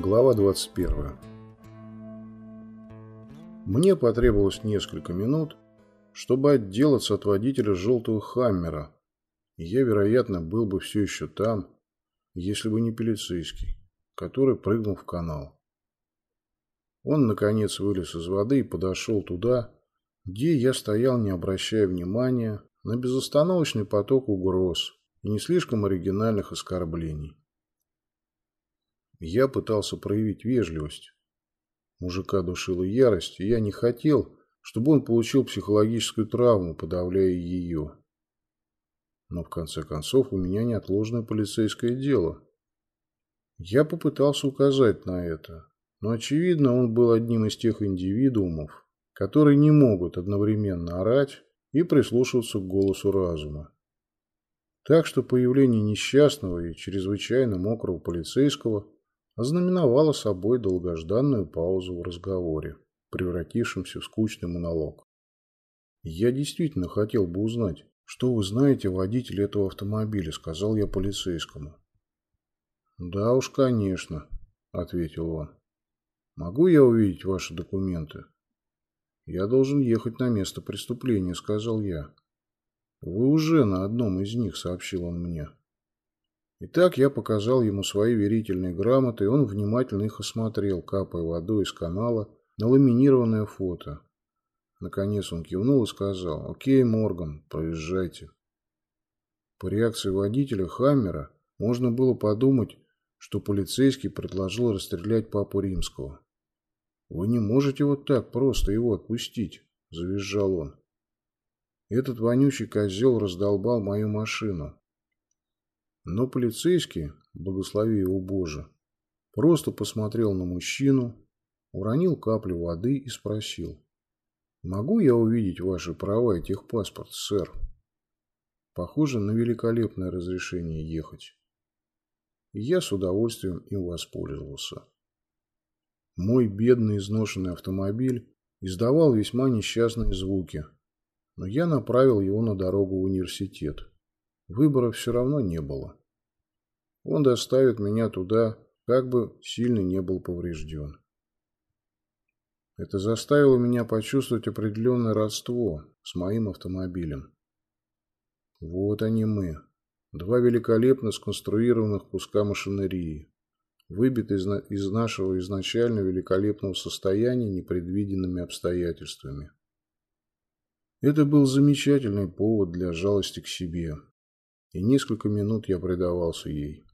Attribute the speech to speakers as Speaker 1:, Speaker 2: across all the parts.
Speaker 1: Глава 21. Мне потребовалось несколько минут, чтобы отделаться от водителя желтого «Хаммера», и я, вероятно, был бы все еще там, если бы не полицейский, который прыгнул в канал. Он, наконец, вылез из воды и подошел туда, где я стоял, не обращая внимания на безостановочный поток угроз и не слишком оригинальных оскорблений. Я пытался проявить вежливость. Мужика душила ярость, и я не хотел, чтобы он получил психологическую травму, подавляя ее. Но в конце концов у меня неотложное полицейское дело. Я попытался указать на это, но очевидно он был одним из тех индивидуумов, которые не могут одновременно орать и прислушиваться к голосу разума. Так что появление несчастного и чрезвычайно мокрого полицейского – ознаменовала собой долгожданную паузу в разговоре, превратившемся в скучный монолог. «Я действительно хотел бы узнать, что вы знаете о водителе этого автомобиля», — сказал я полицейскому. «Да уж, конечно», — ответил он. «Могу я увидеть ваши документы?» «Я должен ехать на место преступления», — сказал я. «Вы уже на одном из них», — сообщил он мне. Итак, я показал ему свои верительные грамоты, и он внимательно их осмотрел, капая водой из канала на ламинированное фото. Наконец он кивнул и сказал, «Окей, Морган, проезжайте». По реакции водителя Хаммера можно было подумать, что полицейский предложил расстрелять папу римского. «Вы не можете вот так просто его отпустить», – завизжал он. «Этот вонючий козел раздолбал мою машину. Но полицейский, благослови его Боже, просто посмотрел на мужчину, уронил каплю воды и спросил. «Могу я увидеть ваши права и техпаспорт, сэр?» Похоже на великолепное разрешение ехать. И я с удовольствием им воспользовался. Мой бедный изношенный автомобиль издавал весьма несчастные звуки, но я направил его на дорогу в университет. Выбора все равно не было. Он доставит меня туда, как бы сильно не был поврежден. Это заставило меня почувствовать определенное родство с моим автомобилем. Вот они мы. Два великолепно сконструированных куска машинерии, выбиты из, из нашего изначально великолепного состояния непредвиденными обстоятельствами. Это был замечательный повод для жалости к себе, и несколько минут я предавался ей.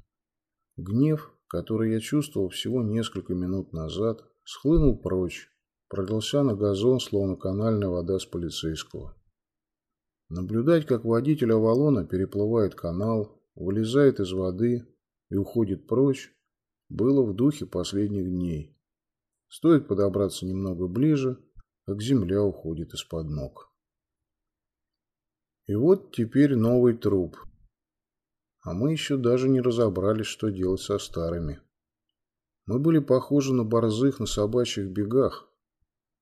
Speaker 1: Гнев, который я чувствовал всего несколько минут назад, схлынул прочь, пролился на газон, словно канальная вода с полицейского. Наблюдать, как водитель Авалона переплывает канал, вылезает из воды и уходит прочь, было в духе последних дней. Стоит подобраться немного ближе, как земля уходит из-под ног. И вот теперь новый труп, а мы еще даже не разобрались, что делать со старыми. Мы были похожи на борзых на собачьих бегах,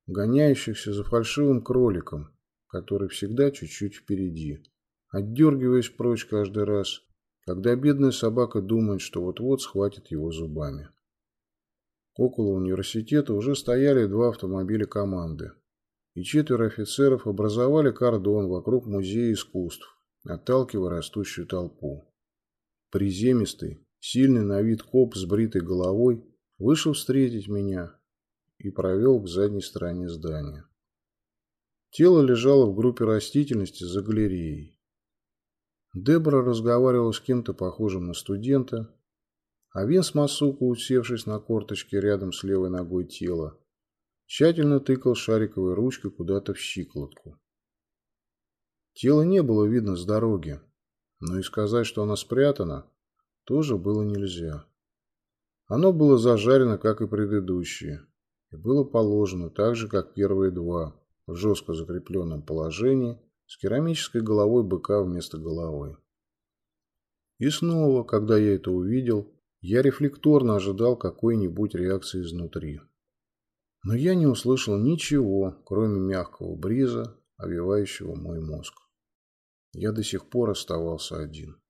Speaker 1: гоняющихся за фальшивым кроликом, который всегда чуть-чуть впереди, отдергиваясь прочь каждый раз, когда бедная собака думает, что вот-вот схватит его зубами. Около университета уже стояли два автомобиля команды, и четверо офицеров образовали кордон вокруг музея искусств, отталкивая растущую толпу. Приземистый, сильный на вид коп с бритой головой вышел встретить меня и провел к задней стороне здания. Тело лежало в группе растительности за галереей. Дебора разговаривала с кем-то похожим на студента, а Винс Масуку, усевшись на корточке рядом с левой ногой тела, тщательно тыкал шариковой ручкой куда-то в щиколотку. Тело не было видно с дороги, но и сказать, что она спрятана, тоже было нельзя. Оно было зажарено, как и предыдущие, и было положено так же, как первые два, в жестко закрепленном положении, с керамической головой быка вместо головы. И снова, когда я это увидел, я рефлекторно ожидал какой-нибудь реакции изнутри. Но я не услышал ничего, кроме мягкого бриза, овивающего мой мозг. Я до сих пор оставался один.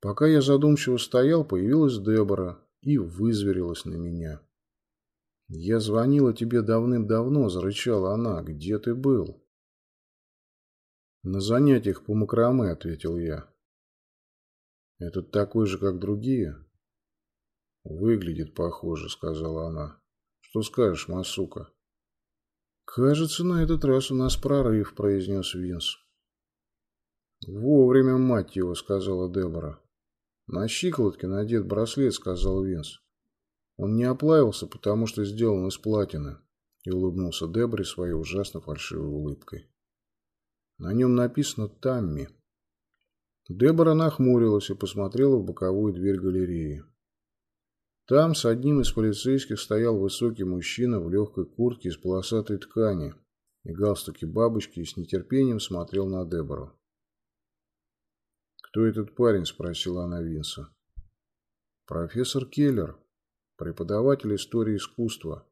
Speaker 1: Пока я задумчиво стоял, появилась Дебора и вызверилась на меня. «Я звонила тебе давным-давно», – зарычала она. «Где ты был?» «На занятиях по макраме», – ответил я. «Этот такой же, как другие?» «Выглядит похоже», – сказала она. «Что скажешь, Масука?» «Кажется, на этот раз у нас прорыв», – произнес Винс. «Вовремя, мать его», – сказала Дебора. «На щиколотке надет браслет», – сказал Винс. Он не оплавился, потому что сделан из платины, и улыбнулся Дебре своей ужасно фальшивой улыбкой. На нем написано «Тамми». Дебора нахмурилась и посмотрела в боковую дверь галереи. Там с одним из полицейских стоял высокий мужчина в легкой куртке из полосатой ткани и галстуке бабочки и с нетерпением смотрел на Дебору. «Кто этот парень?» – спросила она Винса. «Профессор Келлер», преподаватель истории искусства.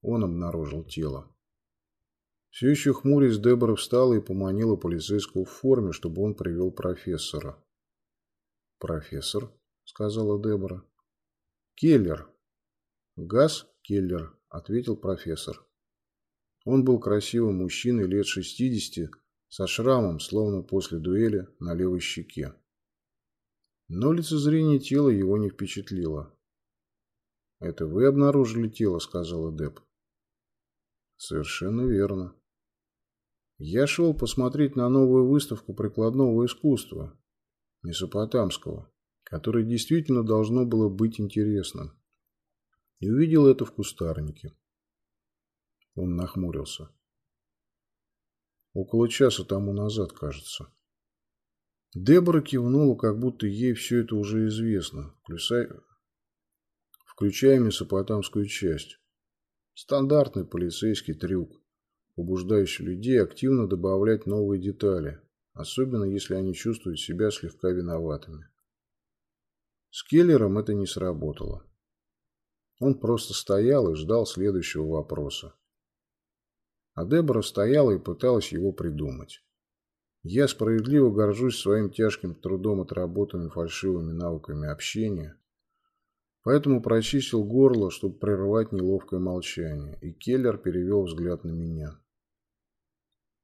Speaker 1: Он обнаружил тело. Все еще хмурясь, Дебора встала и поманила полицейского в форме, чтобы он привел профессора. «Профессор?» – сказала Дебора. «Келлер». «Газ Келлер», – ответил профессор. Он был красивым мужчиной лет шестидесяти, со шрамом, словно после дуэли, на левой щеке. Но лицезрение тела его не впечатлило. «Это вы обнаружили тело», — сказала Деб. «Совершенно верно. Я шел посмотреть на новую выставку прикладного искусства, месопотамского, которое действительно должно было быть интересным, и увидел это в кустарнике». Он нахмурился. Около часа тому назад, кажется. Дебора кивнула, как будто ей все это уже известно, включая, включая месопотамскую часть. Стандартный полицейский трюк, побуждающий людей активно добавлять новые детали, особенно если они чувствуют себя слегка виноватыми. С Келлером это не сработало. Он просто стоял и ждал следующего вопроса. А Дебора стояла и пыталась его придумать. Я справедливо горжусь своим тяжким трудом отработанными фальшивыми навыками общения, Поэтому прочистил горло, чтобы прервать неловкое молчание, и Келлер перевел взгляд на меня.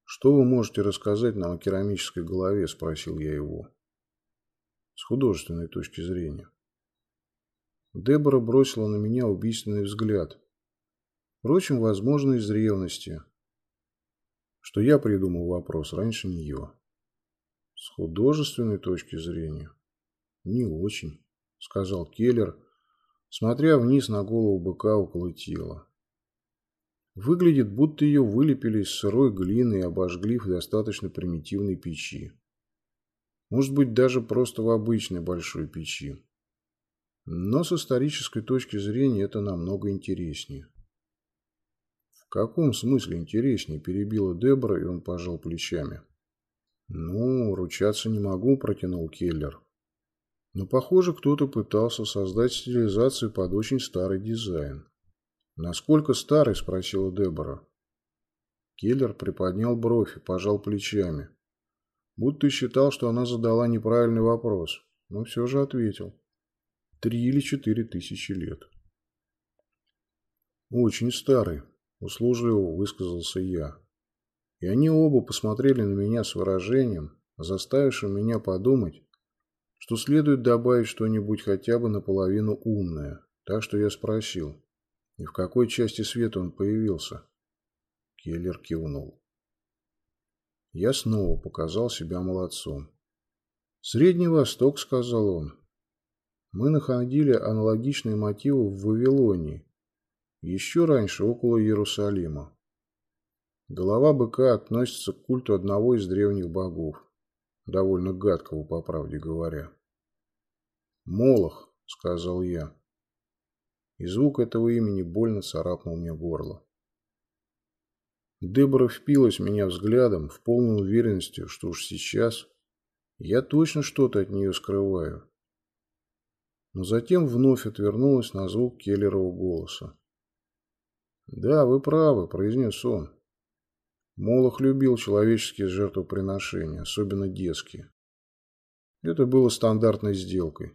Speaker 1: «Что вы можете рассказать нам о керамической голове?» – спросил я его. «С художественной точки зрения». Дебора бросила на меня убийственный взгляд. Впрочем, возможно, из ревности, что я придумал вопрос раньше нее. С художественной точки зрения? Не очень, сказал Келлер, смотря вниз на голову быка около тела. Выглядит, будто ее вылепили из сырой глины и обожгли в достаточно примитивной печи. Может быть, даже просто в обычной большой печи. Но с исторической точки зрения это намного интереснее. «В каком смысле интереснее?» – перебила Дебора, и он пожал плечами. «Ну, ручаться не могу», – протянул Келлер. Но, похоже, кто-то пытался создать стилизацию под очень старый дизайн. «Насколько старый?» – спросила Дебора. Келлер приподнял бровь и пожал плечами. Будто считал, что она задала неправильный вопрос, но все же ответил. Три или четыре тысячи лет. «Очень старый», – услужливо высказался я. И они оба посмотрели на меня с выражением, заставившим меня подумать, что следует добавить что-нибудь хотя бы наполовину умное. Так что я спросил, и в какой части света он появился? Келлер кивнул. Я снова показал себя молодцом. «Средний Восток», — сказал он. «Мы находили аналогичные мотивы в Вавилонии, еще раньше около Иерусалима. Голова быка относится к культу одного из древних богов довольно гадкого, по правде говоря. «Молох», — сказал я. И звук этого имени больно царапнул мне горло. Дебора впилась меня взглядом в полной уверенности, что уж сейчас я точно что-то от нее скрываю. Но затем вновь отвернулась на звук Келлерова голоса. «Да, вы правы», — произнес он. Молох любил человеческие жертвоприношения, особенно детские. Это было стандартной сделкой.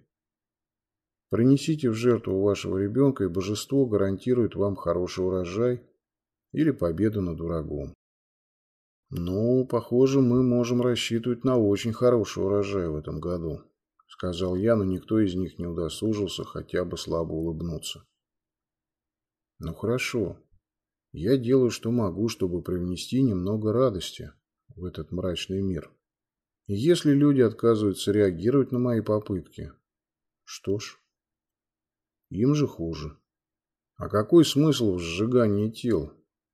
Speaker 1: Принесите в жертву вашего ребенка, и божество гарантирует вам хороший урожай или победу над врагом. Ну, похоже, мы можем рассчитывать на очень хороший урожай в этом году, сказал я, но никто из них не удосужился хотя бы слабо улыбнуться. Ну хорошо. Я делаю, что могу, чтобы привнести немного радости в этот мрачный мир. И если люди отказываются реагировать на мои попытки, что ж, им же хуже. А какой смысл в сжигании тел?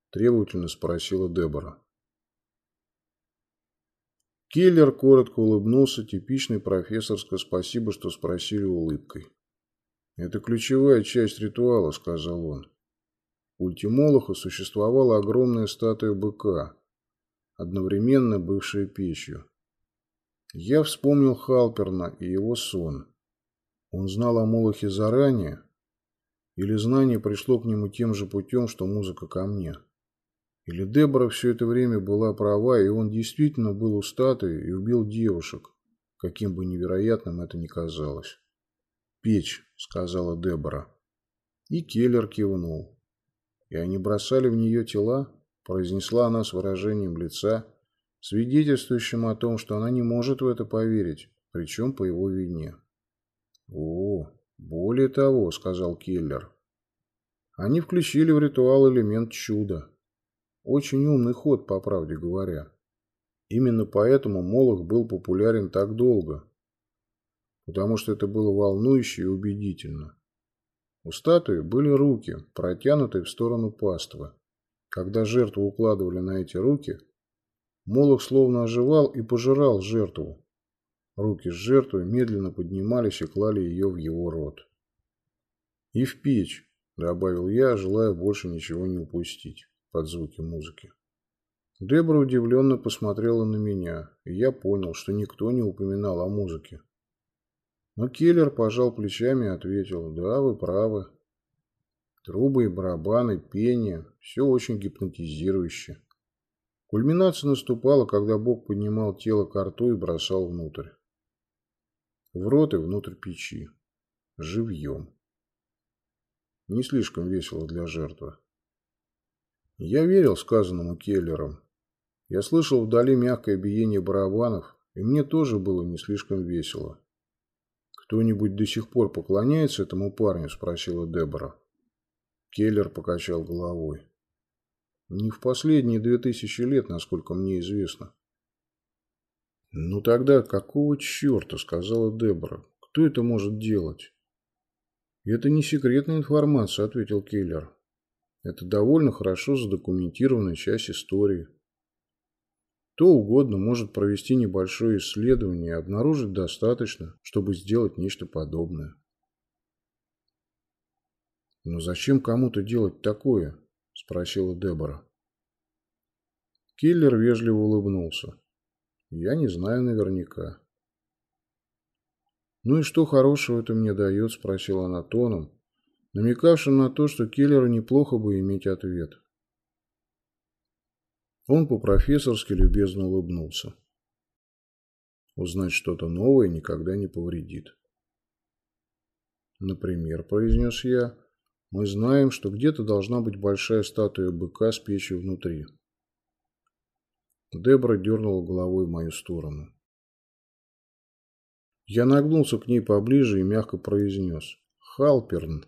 Speaker 1: Требовательно спросила Дебора. Киллер коротко улыбнулся типичной профессорской «спасибо, что спросили» улыбкой. «Это ключевая часть ритуала», — сказал он. У Ультимолоха существовала огромная статуя быка, одновременно бывшая печью. Я вспомнил Халперна и его сон. Он знал о Молохе заранее, или знание пришло к нему тем же путем, что музыка ко мне. Или Дебора все это время была права, и он действительно был у статуи и убил девушек, каким бы невероятным это ни казалось. «Печь», — сказала Дебора. И Келлер кивнул. «И они бросали в нее тела?» — произнесла она с выражением лица, свидетельствующим о том, что она не может в это поверить, причем по его вине. «О, более того», — сказал Келлер, — «они включили в ритуал элемент чуда». Очень умный ход, по правде говоря. Именно поэтому Молох был популярен так долго. Потому что это было волнующе и убедительно. У статуи были руки, протянутые в сторону паствы. Когда жертву укладывали на эти руки, Молох словно оживал и пожирал жертву. Руки с жертвой медленно поднимались и клали ее в его рот. «И в печь», — добавил я, желая больше ничего не упустить под звуки музыки. Дебра удивленно посмотрела на меня, и я понял, что никто не упоминал о музыке. Но Келлер пожал плечами и ответил, да, вы правы. Трубы и барабаны, пение – все очень гипнотизирующе. Кульминация наступала, когда Бог поднимал тело к рту и бросал внутрь. В рот и внутрь печи. Живьем. Не слишком весело для жертвы. Я верил сказанному Келлером. Я слышал вдали мягкое биение барабанов, и мне тоже было не слишком весело. «Кто-нибудь до сих пор поклоняется этому парню?» – спросила Дебора. Келлер покачал головой. «Не в последние две тысячи лет, насколько мне известно». «Ну тогда какого черта?» – сказала Дебора. «Кто это может делать?» «Это не секретная информация», – ответил Келлер. Это довольно хорошо задокументированная часть истории. Кто угодно может провести небольшое исследование и обнаружить достаточно, чтобы сделать нечто подобное. «Но зачем кому-то делать такое?» – спросила Дебора. Киллер вежливо улыбнулся. «Я не знаю наверняка». «Ну и что хорошего это мне дает?» – спросила она тоном, намекавшим на то, что Келлеру неплохо бы иметь ответ. Он по-профессорски любезно улыбнулся. Узнать что-то новое никогда не повредит. Например, произнес я, мы знаем, что где-то должна быть большая статуя быка с печью внутри. Дебра дернула головой в мою сторону. Я нагнулся к ней поближе и мягко произнес. «Халперн».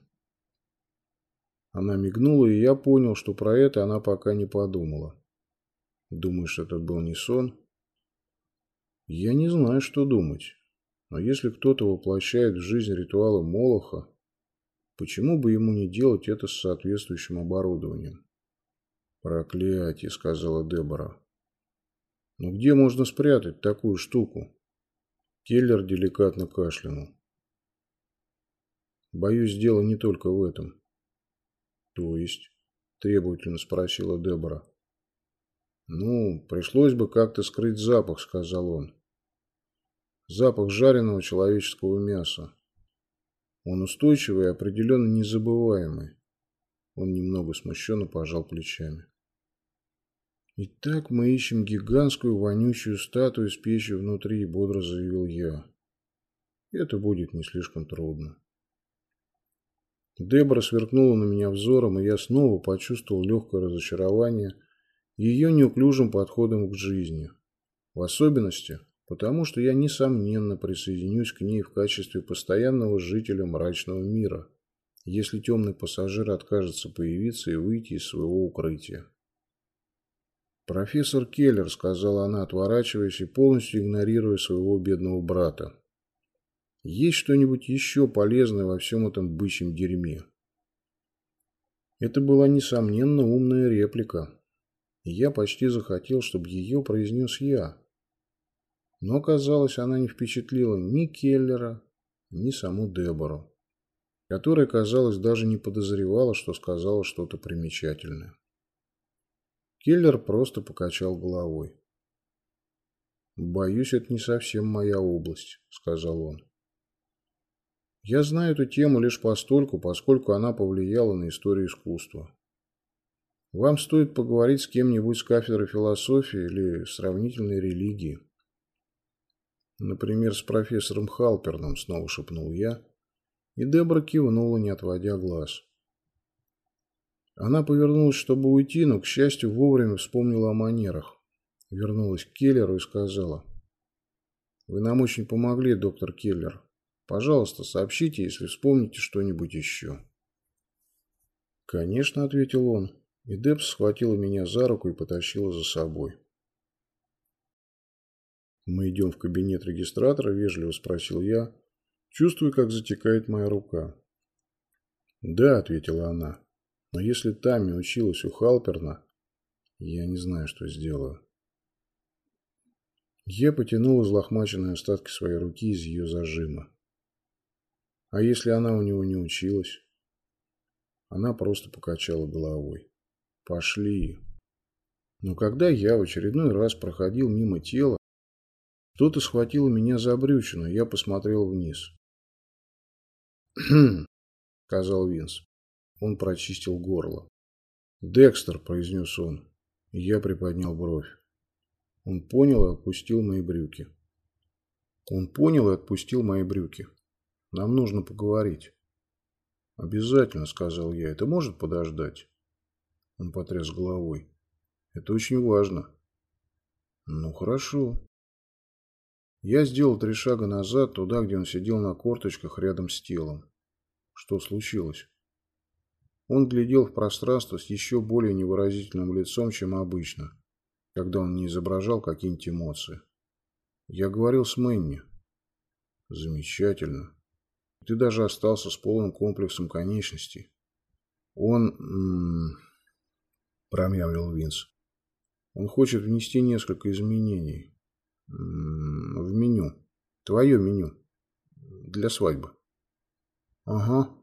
Speaker 1: Она мигнула, и я понял, что про это она пока не подумала. Думаешь, это был не сон? Я не знаю, что думать. Но если кто-то воплощает в жизнь ритуалы Молоха, почему бы ему не делать это с соответствующим оборудованием? Проклятие, сказала Дебора. Но где можно спрятать такую штуку? Келлер деликатно кашлянул. Боюсь, дело не только в этом. «То есть?» – требовательно спросила Дебора. «Ну, пришлось бы как-то скрыть запах», – сказал он. «Запах жареного человеческого мяса. Он устойчивый и определенно незабываемый». Он немного смущенно пожал плечами. «Итак, мы ищем гигантскую вонючую статую с печью внутри», – бодро заявил я. «Это будет не слишком трудно». Дебора сверкнула на меня взором, и я снова почувствовал легкое разочарование ее неуклюжим подходом к жизни. В особенности, потому что я, несомненно, присоединюсь к ней в качестве постоянного жителя мрачного мира, если темный пассажир откажется появиться и выйти из своего укрытия. «Профессор Келлер», — сказала она, отворачиваясь и полностью игнорируя своего бедного брата. «Есть что-нибудь еще полезное во всем этом бычьем дерьме?» Это была, несомненно, умная реплика, и я почти захотел, чтобы ее произнес я. Но оказалось, она не впечатлила ни Келлера, ни саму Дебору, которая, казалось, даже не подозревала, что сказала что-то примечательное. Келлер просто покачал головой. «Боюсь, это не совсем моя область», — сказал он. «Я знаю эту тему лишь постольку, поскольку она повлияла на историю искусства. Вам стоит поговорить с кем-нибудь с кафедры философии или сравнительной религии. Например, с профессором Халперном, снова шепнул я, и Дебра кивнула, не отводя глаз. Она повернулась, чтобы уйти, но, к счастью, вовремя вспомнила о манерах. Вернулась к Келлеру и сказала. «Вы нам очень помогли, доктор Келлер. Пожалуйста, сообщите, если вспомните что-нибудь еще». «Конечно», — ответил он, и Дебс схватила меня за руку и потащила за собой. «Мы идем в кабинет регистратора?» – вежливо спросил я, чувствуя, как затекает моя рука. «Да», – ответила она, – «но если Тами училась у Халперна, я не знаю, что сделаю». Я потянул излохмаченные остатки своей руки из ее зажима. А если она у него не училась? Она просто покачала головой. Пошли. Но когда я в очередной раз проходил мимо тела, кто-то схватил меня за брючину, я посмотрел вниз. «Хм», — сказал Винс. Он прочистил горло. «Декстер», — произнес он. Я приподнял бровь. Он понял и отпустил мои брюки. Он понял и отпустил мои брюки. Нам нужно поговорить. «Обязательно», — сказал я. «Это может подождать?» Он потряс головой. «Это очень важно». «Ну, хорошо». Я сделал три шага назад, туда, где он сидел на корточках рядом с телом. Что случилось? Он глядел в пространство с еще более невыразительным лицом, чем обычно, когда он не изображал какие-нибудь эмоции. Я говорил с Мэнни. Замечательно. Ты даже остался с полным комплексом конечностей. Он... Промямлил Винс. Он хочет внести несколько изменений в меню. Твое меню. Для свадьбы. Ага,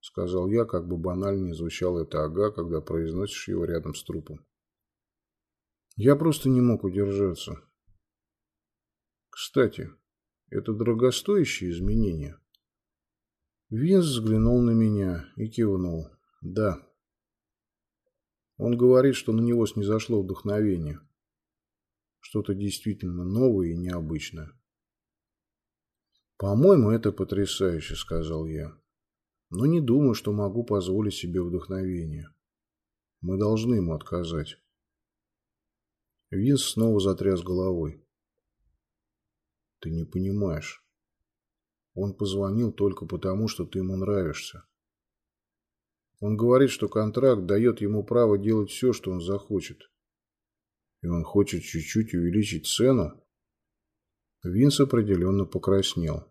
Speaker 1: сказал я, как бы банальнее звучало это ага, когда произносишь его рядом с трупом. Я просто не мог удержаться. Кстати, это дорогостоящие изменения. Винс взглянул на меня и кивнул. Да. Он говорит, что на него снизошло вдохновение. Что-то действительно новое и необычное. «По-моему, это потрясающе», — сказал я. «Но не думаю, что могу позволить себе вдохновение. Мы должны ему отказать». Винс снова затряс головой. «Ты не понимаешь. Он позвонил только потому, что ты ему нравишься. Он говорит, что контракт дает ему право делать все, что он захочет. И он хочет чуть-чуть увеличить цену? Винс определенно покраснел.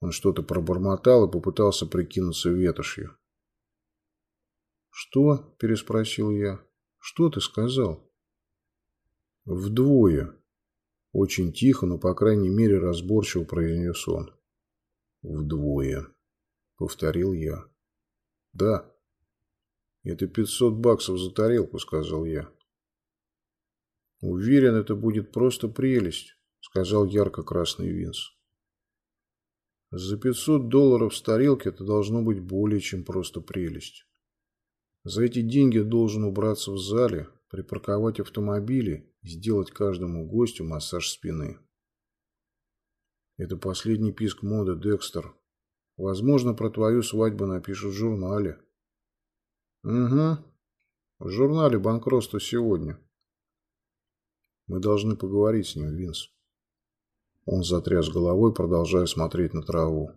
Speaker 1: Он что-то пробормотал и попытался прикинуться ветошью. «Что?» – переспросил я. «Что ты сказал?» «Вдвое». Очень тихо, но, по крайней мере, разборчиво произнес он. «Вдвое», — повторил я. «Да». «Это пятьсот баксов за тарелку», — сказал я. «Уверен, это будет просто прелесть», — сказал ярко-красный Винс. «За 500 долларов с тарелки это должно быть более чем просто прелесть. За эти деньги должен убраться в зале, припарковать автомобили и сделать каждому гостю массаж спины». «Это последний писк моды, Декстер», Возможно, про твою свадьбу напишут в журнале. Угу. В журнале банкротство сегодня. Мы должны поговорить с ним, Винс. Он затряс головой, продолжая смотреть на траву.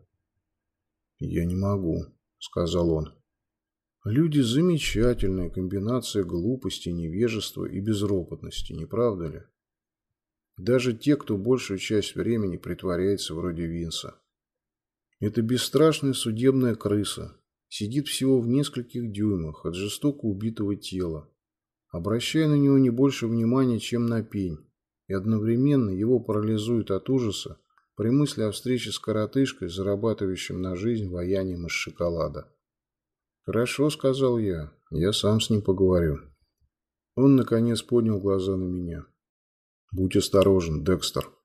Speaker 1: «Я не могу», — сказал он. «Люди — замечательная комбинация глупости, невежества и безропотности, не правда ли? Даже те, кто большую часть времени притворяется вроде Винса. Это бесстрашная судебная крыса, сидит всего в нескольких дюймах от жестоко убитого тела, обращая на него не больше внимания, чем на пень, и одновременно его парализует от ужаса при мысли о встрече с коротышкой, зарабатывающим на жизнь ваянием из шоколада. «Хорошо», — сказал я, — «я сам с ним поговорю». Он, наконец, поднял глаза на меня. «Будь осторожен, Декстер».